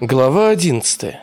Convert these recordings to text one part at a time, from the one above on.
Глава 11.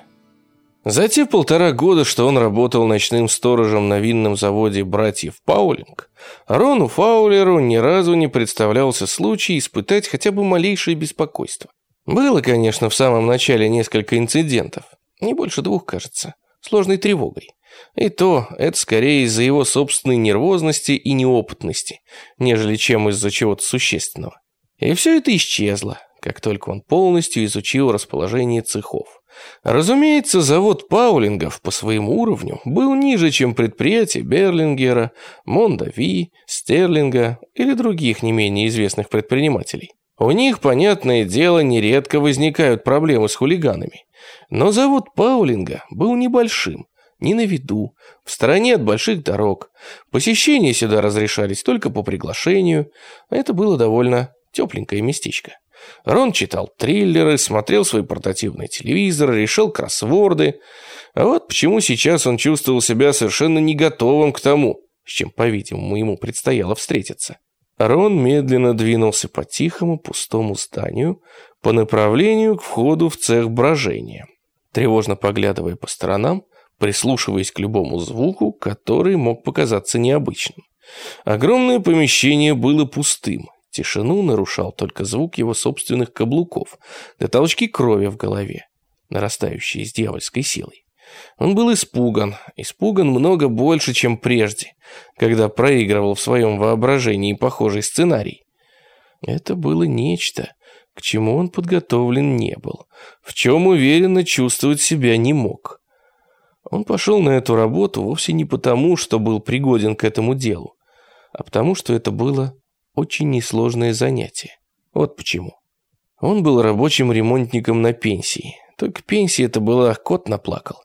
За те полтора года, что он работал ночным сторожем на винном заводе братьев Паулинг, Рону Фаулеру ни разу не представлялся случай испытать хотя бы малейшее беспокойство. Было, конечно, в самом начале несколько инцидентов, не больше двух, кажется, сложной тревогой. И то, это скорее из-за его собственной нервозности и неопытности, нежели чем из-за чего-то существенного. И все это исчезло, как только он полностью изучил расположение цехов. Разумеется, завод Паулингов по своему уровню был ниже, чем предприятия Берлингера, Мондави, Стерлинга или других не менее известных предпринимателей. У них, понятное дело, нередко возникают проблемы с хулиганами. Но завод Паулинга был небольшим, не на виду, в стороне от больших дорог. Посещения сюда разрешались только по приглашению, а это было довольно тепленькое местечко. Рон читал триллеры, смотрел свой портативный телевизор, решил кроссворды. А вот почему сейчас он чувствовал себя совершенно не готовым к тому, с чем, по-видимому, ему предстояло встретиться. Рон медленно двинулся по тихому пустому зданию по направлению к входу в цех брожения, тревожно поглядывая по сторонам, прислушиваясь к любому звуку, который мог показаться необычным. Огромное помещение было пустым, Тишину нарушал только звук его собственных каблуков, да толчки крови в голове, нарастающие с дьявольской силой. Он был испуган, испуган много больше, чем прежде, когда проигрывал в своем воображении похожий сценарий. Это было нечто, к чему он подготовлен не был, в чем уверенно чувствовать себя не мог. Он пошел на эту работу вовсе не потому, что был пригоден к этому делу, а потому, что это было очень несложное занятие. Вот почему. Он был рабочим ремонтником на пенсии. Только пенсия это была, кот наплакал.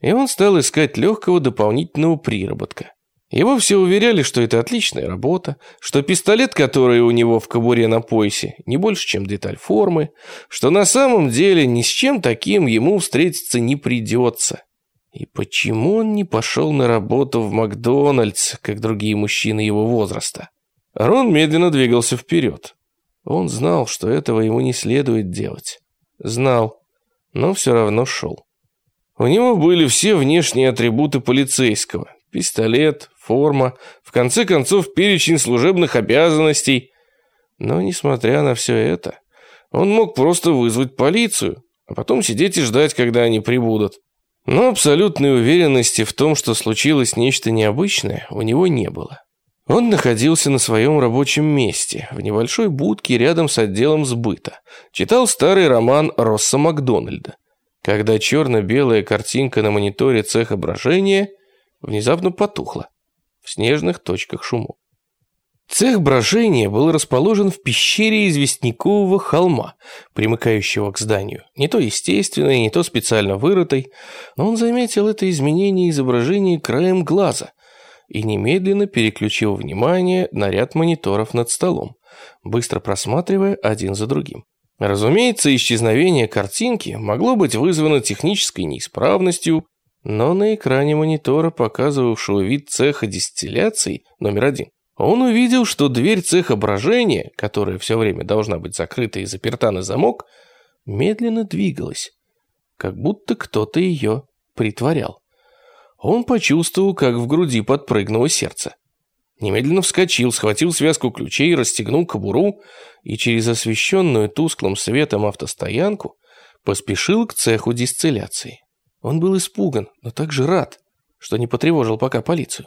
И он стал искать легкого дополнительного приработка. Его все уверяли, что это отличная работа, что пистолет, который у него в кобуре на поясе, не больше, чем деталь формы, что на самом деле ни с чем таким ему встретиться не придется. И почему он не пошел на работу в Макдональдс, как другие мужчины его возраста? Рон медленно двигался вперед. Он знал, что этого ему не следует делать. Знал, но все равно шел. У него были все внешние атрибуты полицейского. Пистолет, форма, в конце концов перечень служебных обязанностей. Но, несмотря на все это, он мог просто вызвать полицию, а потом сидеть и ждать, когда они прибудут. Но абсолютной уверенности в том, что случилось нечто необычное, у него не было. Он находился на своем рабочем месте, в небольшой будке рядом с отделом сбыта. Читал старый роман Росса Макдональда. Когда черно-белая картинка на мониторе цеха брожения внезапно потухла в снежных точках шумов. Цех брожения был расположен в пещере известнякового холма, примыкающего к зданию. Не то естественной, не то специально вырытой, но он заметил это изменение изображения краем глаза – и немедленно переключил внимание на ряд мониторов над столом, быстро просматривая один за другим. Разумеется, исчезновение картинки могло быть вызвано технической неисправностью, но на экране монитора, показывавшего вид цеха дистилляции номер один, он увидел, что дверь цеха брожения, которая все время должна быть закрыта и заперта на замок, медленно двигалась, как будто кто-то ее притворял. Он почувствовал, как в груди подпрыгнуло сердце. Немедленно вскочил, схватил связку ключей, расстегнул кобуру и через освещенную тусклым светом автостоянку поспешил к цеху дистилляции. Он был испуган, но также рад, что не потревожил пока полицию.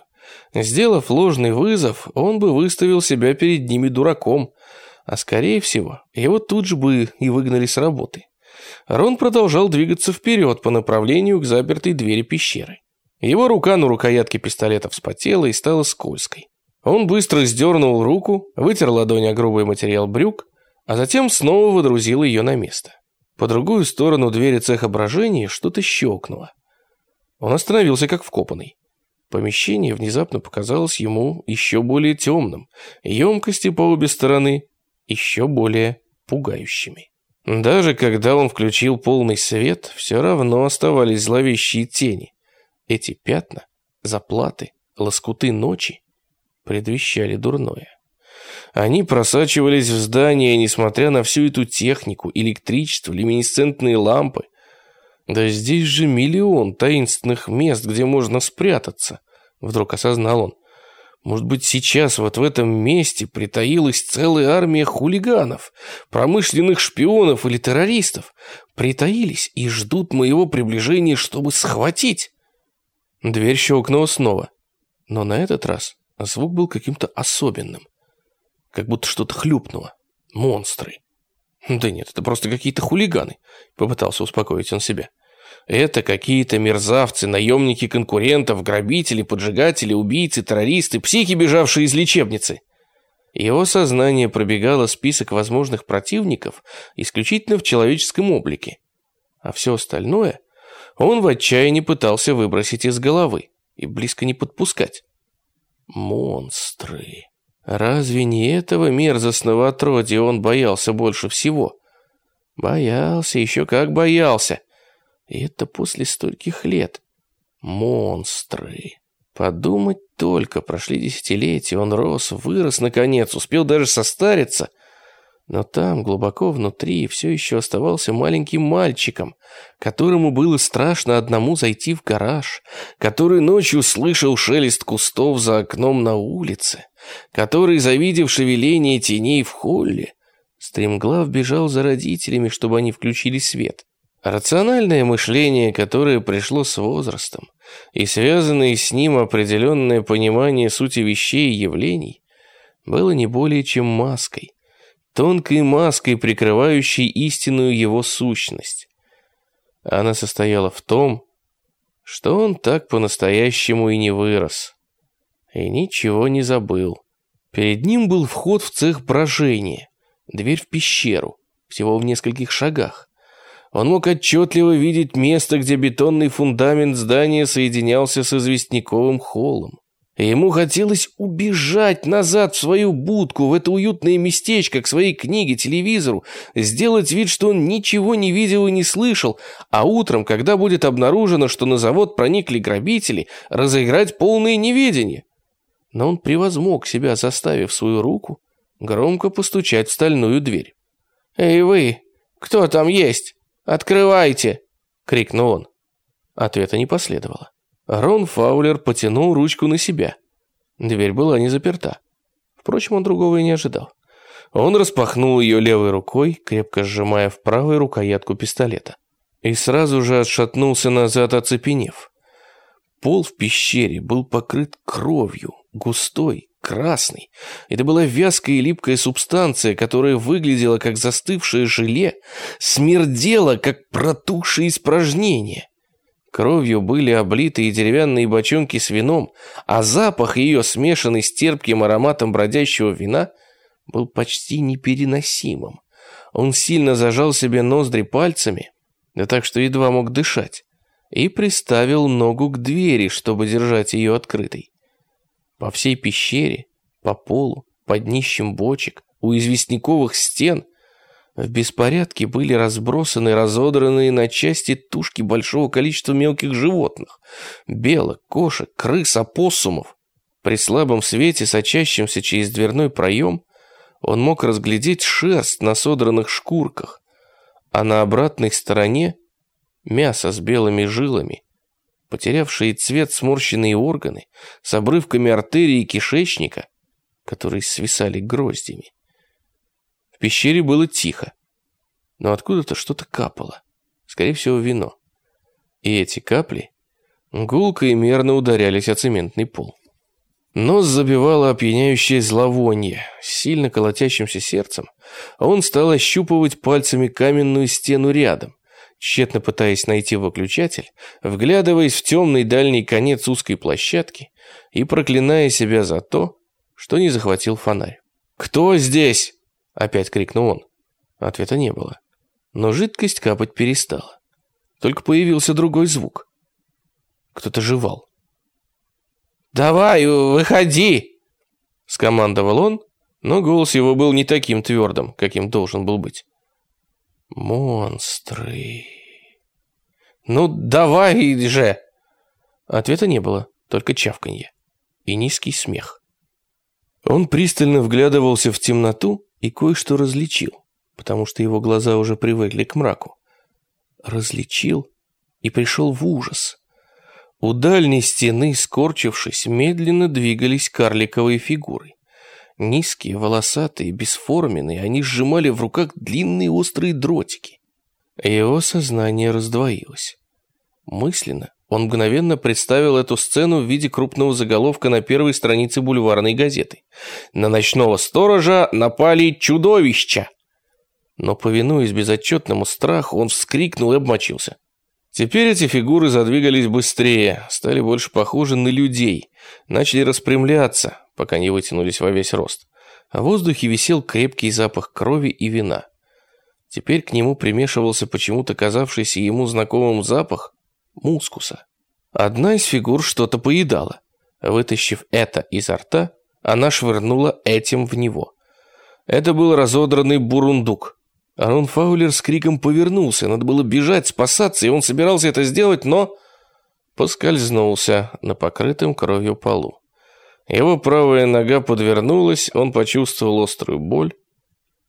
Сделав ложный вызов, он бы выставил себя перед ними дураком, а скорее всего, его тут же бы и выгнали с работы. Рон продолжал двигаться вперед по направлению к запертой двери пещеры. Его рука на рукоятке пистолета вспотела и стала скользкой. Он быстро сдернул руку, вытер ладонь о грубый материал брюк, а затем снова водрузил ее на место. По другую сторону двери цеха брожения что-то щелкнуло. Он остановился как вкопанный. Помещение внезапно показалось ему еще более темным, емкости по обе стороны еще более пугающими. Даже когда он включил полный свет, все равно оставались зловещие тени. Эти пятна, заплаты, лоскуты ночи предвещали дурное. Они просачивались в здание, несмотря на всю эту технику, электричество, люминесцентные лампы. Да здесь же миллион таинственных мест, где можно спрятаться, вдруг осознал он. Может быть, сейчас вот в этом месте притаилась целая армия хулиганов, промышленных шпионов или террористов. Притаились и ждут моего приближения, чтобы схватить. Дверь щелкнула снова. Но на этот раз звук был каким-то особенным. Как будто что-то хлюпнуло. Монстры. Да нет, это просто какие-то хулиганы, попытался успокоить он себя. Это какие-то мерзавцы, наемники конкурентов, грабители, поджигатели, убийцы, террористы, психи, бежавшие из лечебницы. Его сознание пробегало список возможных противников исключительно в человеческом облике. А все остальное он в отчаянии пытался выбросить из головы и близко не подпускать. Монстры. Разве не этого мерзостного отродья он боялся больше всего? Боялся, еще как боялся. И это после стольких лет. Монстры. Подумать только, прошли десятилетия, он рос, вырос наконец, успел даже состариться. Но там, глубоко внутри, все еще оставался маленьким мальчиком, которому было страшно одному зайти в гараж, который ночью слышал шелест кустов за окном на улице, который, завидев шевеление теней в холле, стремглав бежал за родителями, чтобы они включили свет. Рациональное мышление, которое пришло с возрастом, и связанное с ним определенное понимание сути вещей и явлений, было не более чем маской, тонкой маской, прикрывающей истинную его сущность. Она состояла в том, что он так по-настоящему и не вырос, и ничего не забыл. Перед ним был вход в цех брожения, дверь в пещеру, всего в нескольких шагах. Он мог отчетливо видеть место, где бетонный фундамент здания соединялся с известняковым холлом. Ему хотелось убежать назад в свою будку, в это уютное местечко, к своей книге, телевизору, сделать вид, что он ничего не видел и не слышал, а утром, когда будет обнаружено, что на завод проникли грабители, разыграть полное неведение. Но он превозмог себя, заставив свою руку громко постучать в стальную дверь. «Эй вы, кто там есть?» «Открывайте!» — крикнул он. Ответа не последовало. Рон Фаулер потянул ручку на себя. Дверь была не заперта. Впрочем, он другого и не ожидал. Он распахнул ее левой рукой, крепко сжимая в правой рукоятку пистолета. И сразу же отшатнулся назад, оцепенев. Пол в пещере был покрыт кровью, густой, красный. Это была вязкая и липкая субстанция, которая выглядела как застывшее желе, смердела, как протухшее испражнение. Кровью были облиты и деревянные бочонки с вином, а запах ее, смешанный с терпким ароматом бродящего вина, был почти непереносимым. Он сильно зажал себе ноздри пальцами, да так что едва мог дышать, и приставил ногу к двери, чтобы держать ее открытой. По всей пещере, по полу, под днищем бочек, у известняковых стен в беспорядке были разбросаны разодранные на части тушки большого количества мелких животных. Белок, кошек, крыс, опоссумов. При слабом свете, сочащемся через дверной проем, он мог разглядеть шерсть на содранных шкурках, а на обратной стороне мясо с белыми жилами потерявшие цвет сморщенные органы с обрывками артерии и кишечника, которые свисали гроздями. В пещере было тихо, но откуда-то что-то капало, скорее всего, вино. И эти капли гулко и мерно ударялись о цементный пол. Нос забивало опьяняющее зловонье. С сильно колотящимся сердцем он стал ощупывать пальцами каменную стену рядом, тщетно пытаясь найти выключатель, вглядываясь в темный дальний конец узкой площадки и проклиная себя за то, что не захватил фонарь. «Кто здесь?» – опять крикнул он. Ответа не было. Но жидкость капать перестала. Только появился другой звук. Кто-то жевал. «Давай, выходи!» – скомандовал он, но голос его был не таким твердым, каким должен был быть. «Монстры!» «Ну, давай же!» Ответа не было, только чавканье и низкий смех. Он пристально вглядывался в темноту и кое-что различил, потому что его глаза уже привыкли к мраку. Различил и пришел в ужас. У дальней стены, скорчившись, медленно двигались карликовые фигуры. Низкие, волосатые, бесформенные, они сжимали в руках длинные острые дротики. Его сознание раздвоилось. Мысленно он мгновенно представил эту сцену в виде крупного заголовка на первой странице бульварной газеты. На ночного сторожа напали чудовища. Но, повинуясь безотчетному страху, он вскрикнул и обмочился. Теперь эти фигуры задвигались быстрее, стали больше похожи на людей, начали распрямляться, пока не вытянулись во весь рост. В воздухе висел крепкий запах крови и вина. Теперь к нему примешивался почему-то казавшийся ему знакомым запах мускуса. Одна из фигур что-то поедала. Вытащив это изо рта, она швырнула этим в него. Это был разодранный бурундук. Арон Фаулер с криком повернулся. Надо было бежать, спасаться, и он собирался это сделать, но... Поскользнулся на покрытом кровью полу. Его правая нога подвернулась, он почувствовал острую боль,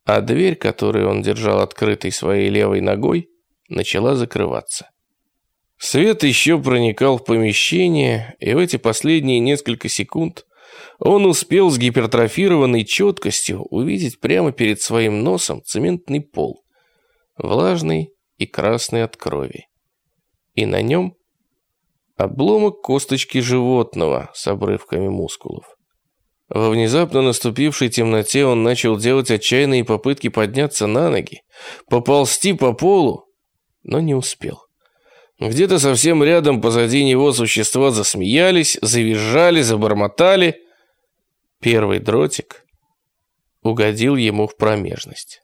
а дверь, которую он держал открытой своей левой ногой, начала закрываться. Свет еще проникал в помещение, и в эти последние несколько секунд он успел с гипертрофированной четкостью увидеть прямо перед своим носом цементный пол, влажный и красный от крови. И на нем обломок косточки животного с обрывками мускулов. Во внезапно наступившей темноте он начал делать отчаянные попытки подняться на ноги, поползти по полу, но не успел. Где-то совсем рядом позади него существа засмеялись, завизжали, забормотали. Первый дротик угодил ему в промежность.